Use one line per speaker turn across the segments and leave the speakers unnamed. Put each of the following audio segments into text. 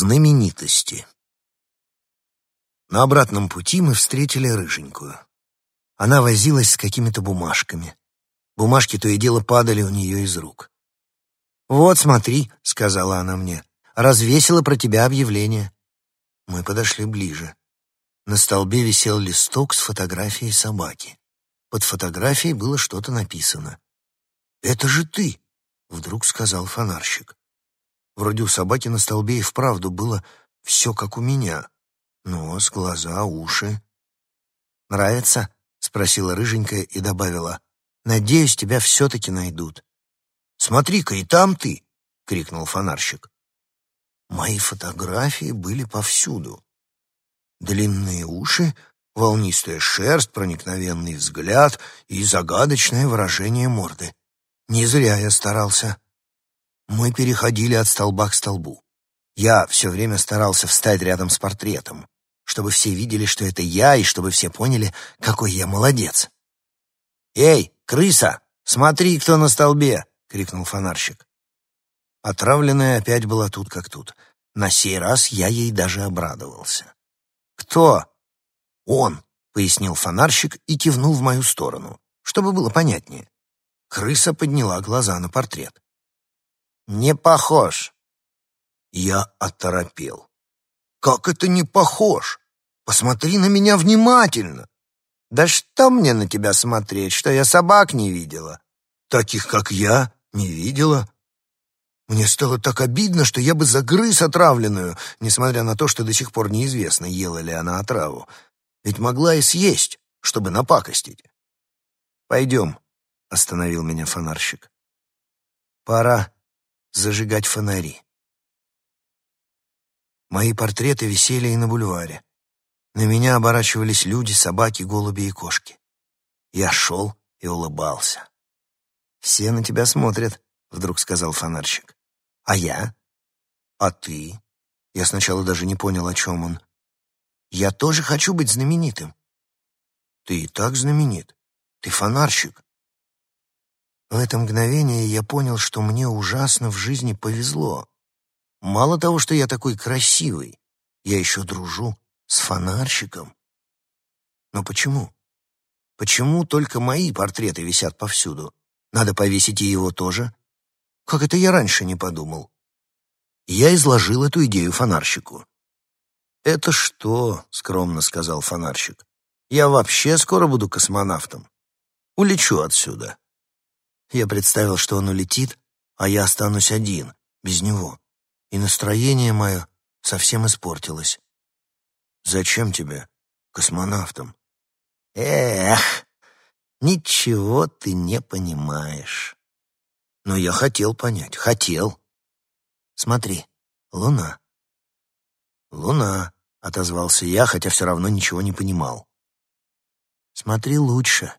Знаменитости. На обратном пути мы встретили рыженькую. Она возилась с какими-то бумажками. Бумажки то и дело падали у нее из рук. «Вот, смотри», — сказала она мне, — «развесила про тебя объявление». Мы подошли ближе. На столбе висел листок с фотографией собаки. Под фотографией было что-то написано. «Это же ты!» — вдруг сказал фонарщик. Вроде у собаки на столбе и вправду было все как у меня. Нос, глаза, уши. «Нравится?» — спросила рыженькая и добавила. «Надеюсь, тебя все-таки найдут». «Смотри-ка, и там ты!» — крикнул фонарщик. Мои фотографии были повсюду. Длинные уши, волнистая шерсть, проникновенный взгляд и загадочное выражение морды. Не зря я старался. Мы переходили от столба к столбу. Я все время старался встать рядом с портретом, чтобы все видели, что это я, и чтобы все поняли, какой я молодец. «Эй, крыса, смотри, кто на столбе!» — крикнул фонарщик. Отравленная опять была тут как тут. На сей раз я ей даже обрадовался. «Кто?» «Он», — пояснил фонарщик и кивнул в мою сторону, чтобы было понятнее. Крыса подняла глаза на портрет. «Не похож». Я оторопел. «Как это не похож? Посмотри на меня внимательно!» «Да что мне на тебя смотреть, что я собак не видела?» «Таких, как я, не видела». Мне стало так обидно, что я бы загрыз отравленную, несмотря на то, что до сих пор неизвестно, ела ли она отраву. Ведь могла и съесть, чтобы напакостить. «Пойдем», — остановил меня фонарщик. «Пора зажигать фонари. Мои портреты висели и на бульваре. На меня оборачивались люди, собаки, голуби и кошки. Я шел и улыбался. «Все на тебя смотрят», — вдруг сказал фонарщик. «А я?» «А ты?» Я сначала даже не понял, о чем он. «Я тоже хочу быть знаменитым». «Ты и так знаменит. Ты фонарщик. В это мгновение я понял, что мне ужасно в жизни повезло. Мало того, что я такой красивый, я еще дружу с фонарщиком. Но почему? Почему только мои портреты висят повсюду? Надо повесить и его тоже? Как это я раньше не подумал? Я изложил эту идею фонарщику. «Это что?» — скромно сказал фонарщик. «Я вообще скоро буду космонавтом. Улечу отсюда». Я представил, что он улетит, а я останусь один, без него. И настроение мое совсем испортилось. «Зачем тебе, космонавтом?» «Эх, ничего ты не понимаешь». Но я хотел понять, хотел. Смотри, луна. «Луна», — отозвался я, хотя все равно ничего не понимал. «Смотри лучше.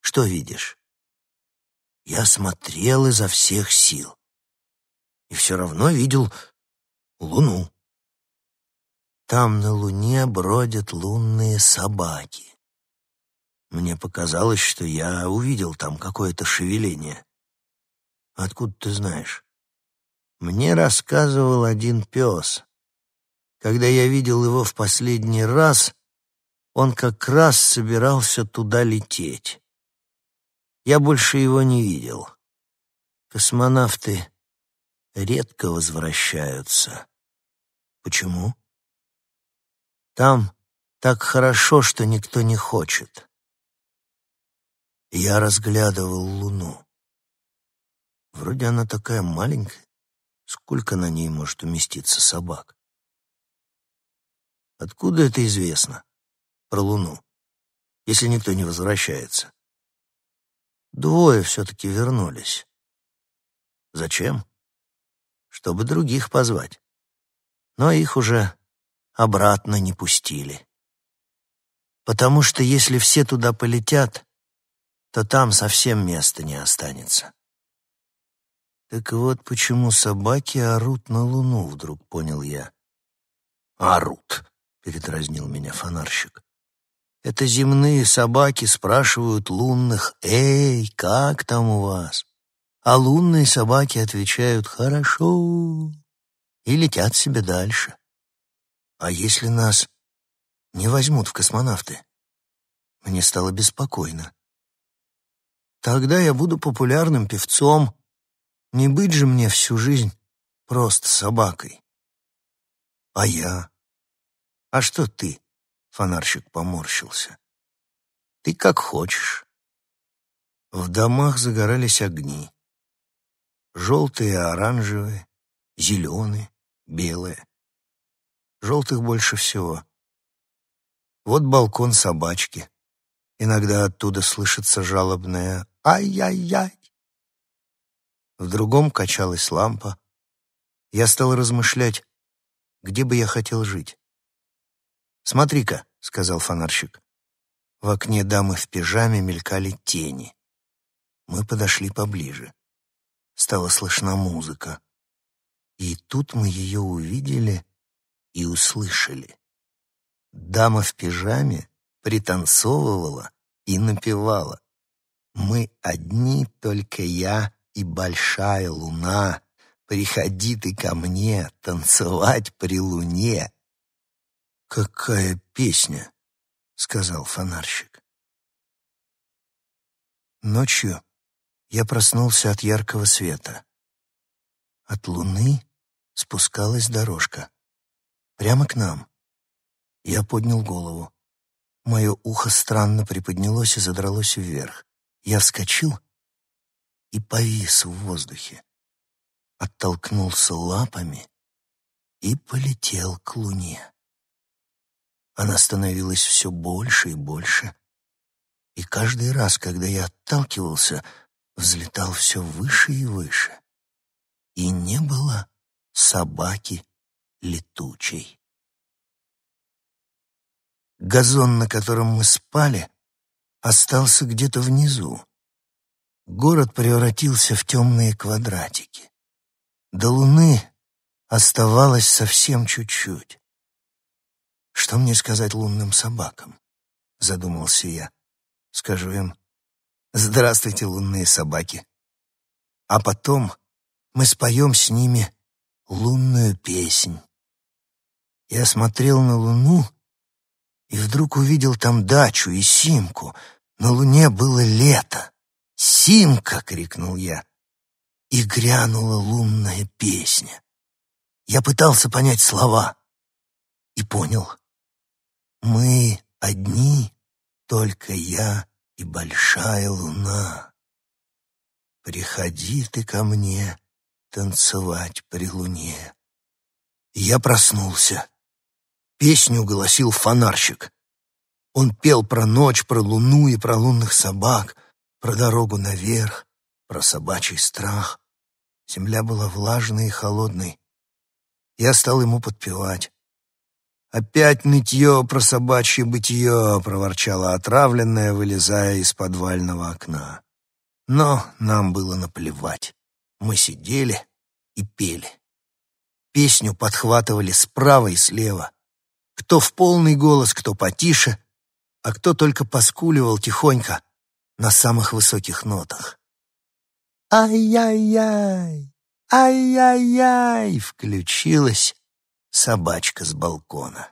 Что видишь?» Я смотрел изо всех сил. И все равно видел луну. Там на луне бродят лунные собаки. Мне показалось, что я увидел там какое-то шевеление. Откуда ты знаешь? Мне рассказывал один пес. Когда я видел его в последний раз, он как раз собирался туда лететь. Я больше его не видел. Космонавты редко возвращаются. Почему? Там так хорошо, что никто не хочет. Я разглядывал Луну. Вроде она такая маленькая. Сколько на ней может уместиться собак? Откуда это известно? Про Луну. Если никто не возвращается. Двое все-таки вернулись. Зачем? Чтобы других позвать. Но их уже обратно не пустили. Потому что если все туда полетят, то там совсем места не останется. Так вот почему собаки орут на луну, вдруг понял я. «Орут», — передразнил меня фонарщик. Это земные собаки спрашивают лунных «Эй, как там у вас?» А лунные собаки отвечают «Хорошо». и летят себе дальше. А если нас не возьмут в космонавты? Мне стало беспокойно. Тогда я буду популярным певцом. Не быть же мне всю жизнь просто собакой. А я? А что ты? Фонарщик поморщился. Ты как хочешь. В домах загорались огни. Желтые оранжевые, зеленые, белые. Желтых больше всего. Вот балкон собачки. Иногда оттуда слышится жалобное «Ай-яй-яй!». В другом качалась лампа. Я стал размышлять, где бы я хотел жить. «Смотри-ка», — сказал фонарщик. В окне дамы в пижаме мелькали тени. Мы подошли поближе. Стала слышна музыка. И тут мы ее увидели и услышали. Дама в пижаме пританцовывала и напевала. «Мы одни, только я и большая луна. Приходи ты ко мне танцевать при луне». «Какая песня!» — сказал фонарщик. Ночью я проснулся от яркого света. От луны спускалась дорожка. Прямо к нам. Я поднял голову. Мое ухо странно приподнялось и задралось вверх. Я вскочил и повис в воздухе. Оттолкнулся лапами и полетел к луне. Она становилась все больше и больше, и каждый раз, когда я отталкивался, взлетал все выше и выше. И не было собаки летучей. Газон, на котором мы спали, остался где-то внизу. Город превратился в темные квадратики. До луны оставалось совсем чуть-чуть. Что мне сказать лунным собакам? Задумался я. Скажу им, здравствуйте, лунные собаки. А потом мы споем с ними лунную песнь. Я смотрел на луну и вдруг увидел там дачу и Симку. На луне было лето. «Симка!» — крикнул я. И грянула лунная песня. Я пытался понять слова и понял. Мы одни, только я и большая луна. Приходи ты ко мне танцевать при луне. Я проснулся. Песню голосил фонарщик. Он пел про ночь, про луну и про лунных собак, про дорогу наверх, про собачий страх. Земля была влажной и холодной. Я стал ему подпевать. «Опять нытье про собачье бытие», — проворчала отравленная, вылезая из подвального окна. Но нам было наплевать. Мы сидели и пели. Песню подхватывали справа и слева. Кто в полный голос, кто потише, а кто только поскуливал тихонько на самых высоких нотах. «Ай-яй-яй! Ай-яй-яй!» — включилась собачка с балкона.